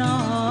นอ